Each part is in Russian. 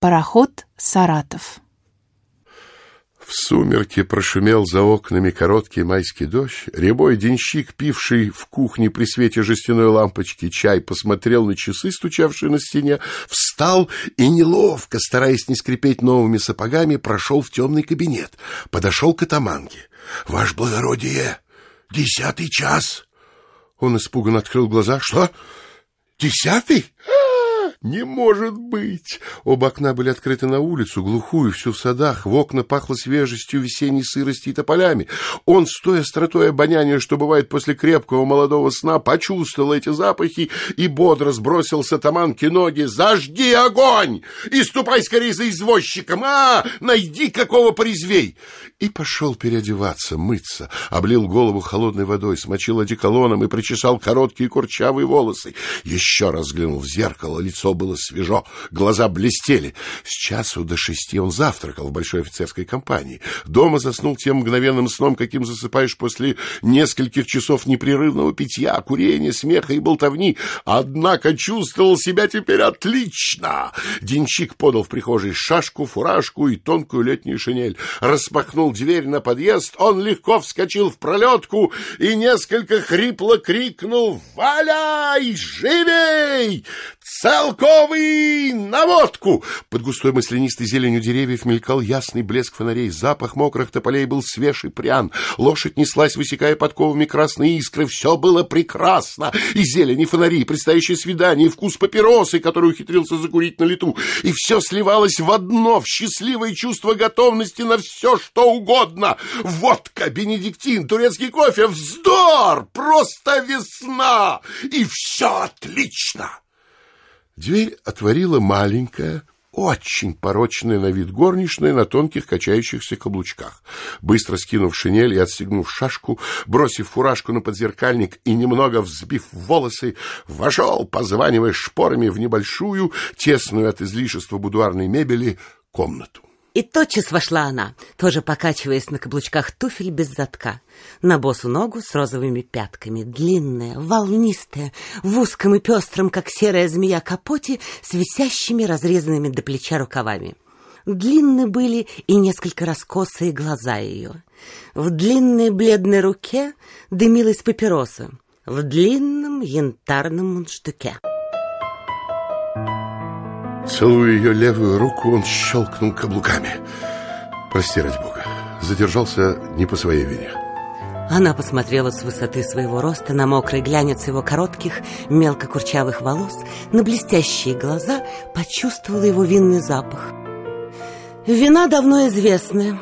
Пароход «Саратов». В сумерке прошумел за окнами короткий майский дождь. Рябой денщик, пивший в кухне при свете жестяной лампочки чай, посмотрел на часы, стучавшие на стене, встал и, неловко, стараясь не скрипеть новыми сапогами, прошел в темный кабинет. Подошел к атаманке. — Ваше благородие, десятый час. Он испуганно открыл глаза. — Что? Десятый? Не может быть! Оба окна были открыты на улицу, глухую, всю в садах. В окна пахло свежестью, весенней сырости и тополями. Он, стоя остротой обоняния, что бывает после крепкого молодого сна, почувствовал эти запахи и бодро сбросил с атаманки ноги. «Зажги огонь! И ступай скорее за извозчиком! А, найди какого порезвей!» И пошел переодеваться, мыться, облил голову холодной водой, смочил одеколоном и причесал короткие курчавые волосы. Еще раз взглянул в зеркало, лицо лицо было свежо, глаза блестели. С часу до шести он завтракал в большой офицерской компании. Дома заснул тем мгновенным сном, каким засыпаешь после нескольких часов непрерывного питья, курения, смеха и болтовни. Однако чувствовал себя теперь отлично. Денщик подал в прихожей шашку, фуражку и тонкую летнюю шинель. Распахнул дверь на подъезд, он легко вскочил в пролетку и несколько хрипло крикнул «Валяй! Живей!» «Целковый! На водку!» Под густой маслянистой зеленью деревьев мелькал ясный блеск фонарей. Запах мокрых тополей был свеж и прян. Лошадь неслась, высекая подковами красные искры. Все было прекрасно. И зелень, и фонари, и предстоящее свидание, и вкус папиросы, который ухитрился закурить на лету. И все сливалось в одно, в счастливое чувство готовности на все, что угодно. Водка, бенедиктин, турецкий кофе, вздор! Просто весна! И все отлично! Дверь отворила маленькая, очень порочная на вид горничная на тонких качающихся каблучках. Быстро скинув шинель и отстегнув шашку, бросив фуражку на подзеркальник и немного взбив волосы, вошел, позванивая шпорами в небольшую, тесную от излишества будуарной мебели, комнату. И тотчас вошла она, тоже покачиваясь на каблучках туфель без затка, на босу ногу с розовыми пятками, длинная, волнистая, в узком и пестром, как серая змея капоте, с висящими разрезанными до плеча рукавами. Длинны были и несколько раскосые глаза ее. В длинной бледной руке дымилась папироса, в длинном янтарном мундштуке. Целуя ее левую руку, он щелкнул каблуками. Прости, ради бога, задержался не по своей вине. Она посмотрела с высоты своего роста на мокрый глянец его коротких, мелко курчавых волос, на блестящие глаза, почувствовала его винный запах. Вина давно известная.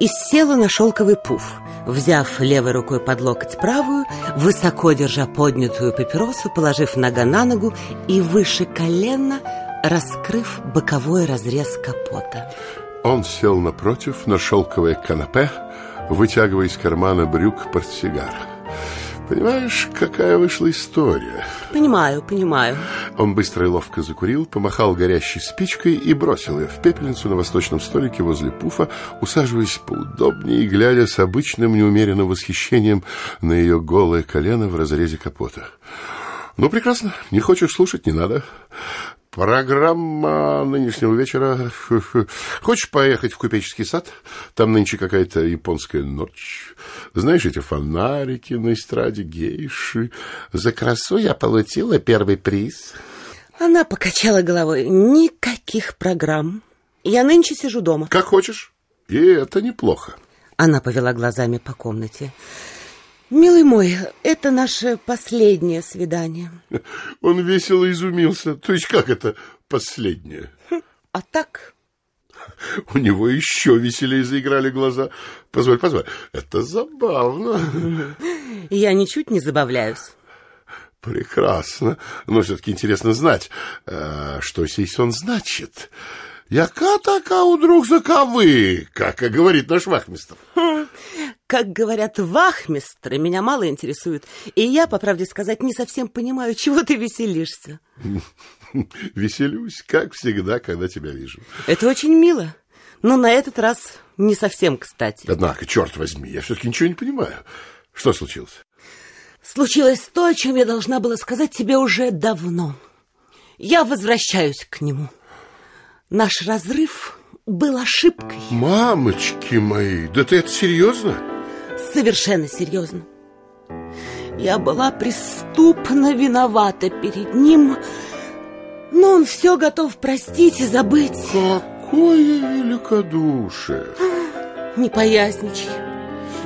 И села на шелковый пуф, взяв левой рукой под локоть правую, высоко держа поднятую папиросу, положив нога на ногу и выше колена раскрыв боковой разрез капота. Он сел напротив на шелковое канапе, вытягивая из кармана брюк портсигар. Понимаешь, какая вышла история? Понимаю, понимаю. Он быстро и ловко закурил, помахал горящей спичкой и бросил ее в пепельницу на восточном столике возле пуфа, усаживаясь поудобнее и глядя с обычным неумеренным восхищением на ее голое колено в разрезе капота. Ну, прекрасно. Не хочешь слушать, не надо. Программа нынешнего вечера. Хочешь поехать в купеческий сад? Там нынче какая-то японская ночь. Знаешь, эти фонарики на эстраде, гейши. За красу я получила первый приз. Она покачала головой. Никаких программ. Я нынче сижу дома. Как хочешь. И это неплохо. Она повела глазами по комнате. Милый мой, это наше последнее свидание. Он весело изумился. То есть как это последнее? А так? У него еще веселее заиграли глаза. Позволь, позволь. Это забавно. Я ничуть не забавляюсь. Прекрасно. Но все-таки интересно знать, э, что сей сон значит. Яка така у друг заковы, как говорит наш вахмистр. Как говорят вахмистры, меня мало интересует. И я, по правде сказать, не совсем понимаю, чего ты веселишься. Веселюсь, как всегда, когда тебя вижу. Это очень мило. Но на этот раз не совсем кстати. Однако, черт возьми, я все-таки ничего не понимаю. Что случилось? Случилось то, о чем я должна была сказать тебе уже давно. Я возвращаюсь к нему. Наш разрыв был ошибкой. Мамочки мои, да ты это серьезно? Совершенно серьезно. Я была преступно виновата перед ним, но он все готов простить и забыть. Какое великодушие! Не поясничай.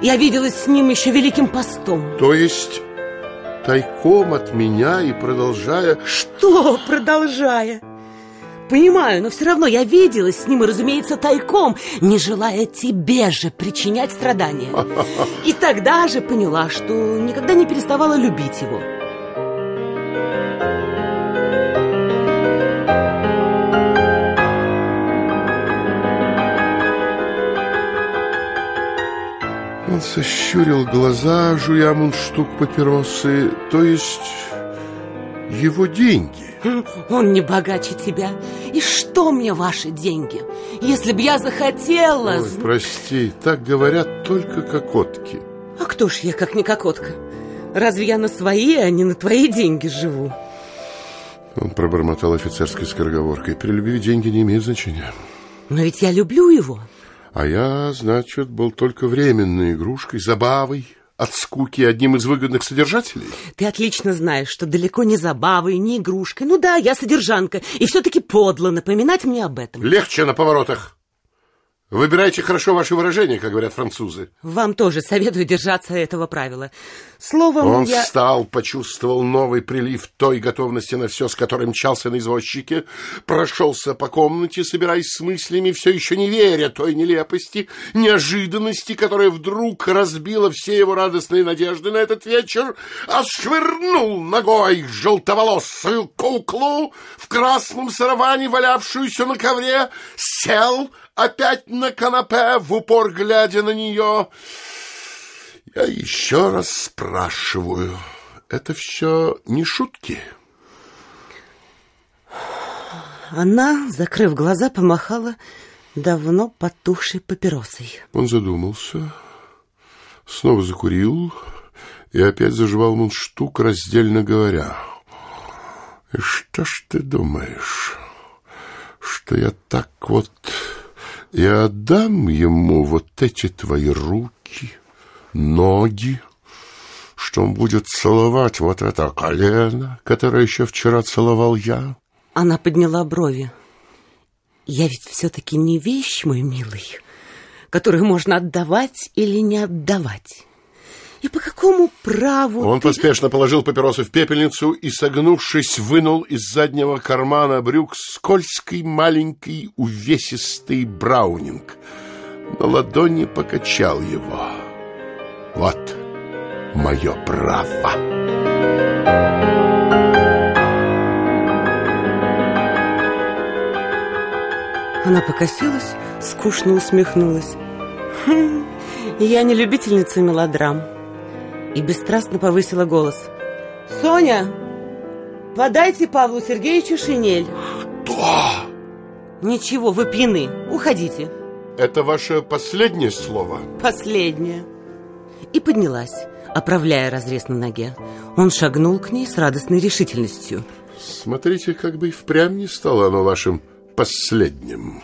Я виделась с ним еще великим постом. То есть тайком от меня и продолжая... Что продолжая? Понимаю, но все равно я виделась с ним, и, разумеется, тайком, не желая тебе же причинять страдания. И тогда же поняла, что никогда не переставала любить его. Он сощурил глаза, жуя мундштук папиросы, то есть его деньги. Он не богаче тебя. И что мне ваши деньги? Если б я захотела... Ой, прости, так говорят только кокотки. А кто ж я, как не кокотка? Разве я на свои, а не на твои деньги живу? Он пробормотал офицерской скороговоркой. При любви деньги не имеют значения. Но ведь я люблю его. А я, значит, был только временной игрушкой, забавой, от скуки одним из выгодных содержателей? Ты отлично знаешь, что далеко не забавой, не игрушкой. Ну да, я содержанка, и все-таки подло напоминать мне об этом. Легче на поворотах. Выбирайте хорошо ваши выражения, как говорят французы. Вам тоже советую держаться этого правила. Словом, Он я... встал, почувствовал новый прилив той готовности на все, с которой мчался на извозчике, прошелся по комнате, собираясь с мыслями, все еще не веря той нелепости, неожиданности, которая вдруг разбила все его радостные надежды на этот вечер, отшвырнул ногой желтоволосую куклу в красном сарафане, валявшуюся на ковре, сел опять на канапе, в упор глядя на нее. Я еще раз спрашиваю, это все не шутки? Она, закрыв глаза, помахала давно потухшей папиросой. Он задумался, снова закурил и опять заживал мундштук, раздельно говоря. И что ж ты думаешь, что я так вот и отдам ему вот эти твои руки, ноги, что он будет целовать вот это колено, которое еще вчера целовал я. Она подняла брови. Я ведь все-таки не вещь, мой милый, которую можно отдавать или не отдавать. Какому праву Он ты... поспешно положил папиросу в пепельницу и, согнувшись, вынул из заднего кармана брюк скользкий маленький увесистый браунинг. На ладони покачал его. Вот мое право. Она покосилась, скучно усмехнулась. Хм, я не любительница мелодрам. И бесстрастно повысила голос. Соня, подайте Павлу Сергеевичу шинель. Что? Ничего, вы пьяны. Уходите. Это ваше последнее слово? Последнее. И поднялась, оправляя разрез на ноге. Он шагнул к ней с радостной решительностью. Смотрите, как бы и впрямь не стало оно вашим последним.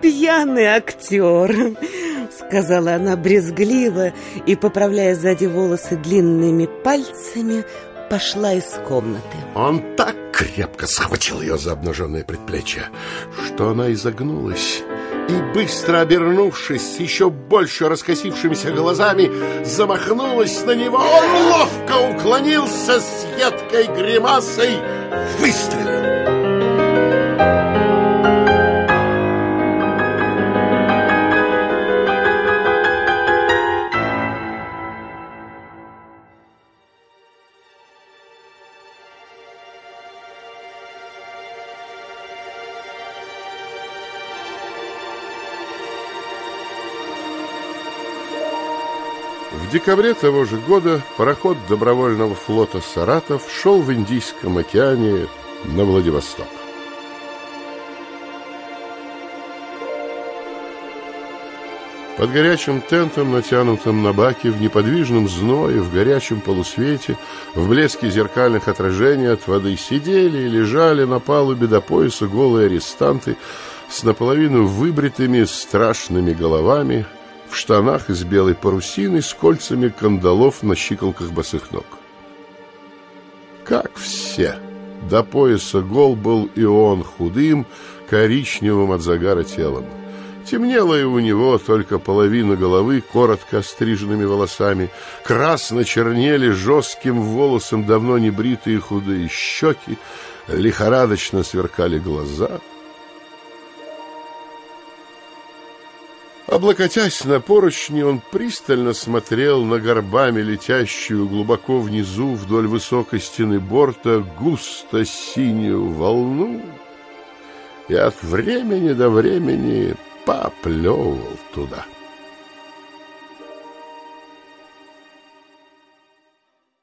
Пьяный актер, сказала она брезгливо и, поправляя сзади волосы длинными пальцами, пошла из комнаты. Он так крепко схватил ее за обнаженное предплечье, что она изогнулась и, быстро обернувшись, еще больше раскосившимися глазами, замахнулась на него. Он ловко уклонился с едкой гримасой, выстрелил. В декабре того же года пароход добровольного флота «Саратов» шел в Индийском океане на Владивосток. Под горячим тентом, натянутым на баке, в неподвижном зное, в горячем полусвете, в блеске зеркальных отражений от воды сидели и лежали на палубе до пояса голые арестанты с наполовину выбритыми страшными головами, в штанах из белой парусины с кольцами кандалов на щиколках босых ног. Как все, до пояса гол был и он худым, коричневым от загара телом. Темнело и у него только половина головы коротко остриженными волосами. Красно чернели жестким волосом давно не бритые худые щеки. Лихорадочно сверкали глаза. Облокотясь на поручни, он пристально смотрел на горбами летящую глубоко внизу вдоль высокой стены борта густо синюю волну и от времени до времени поплевывал туда.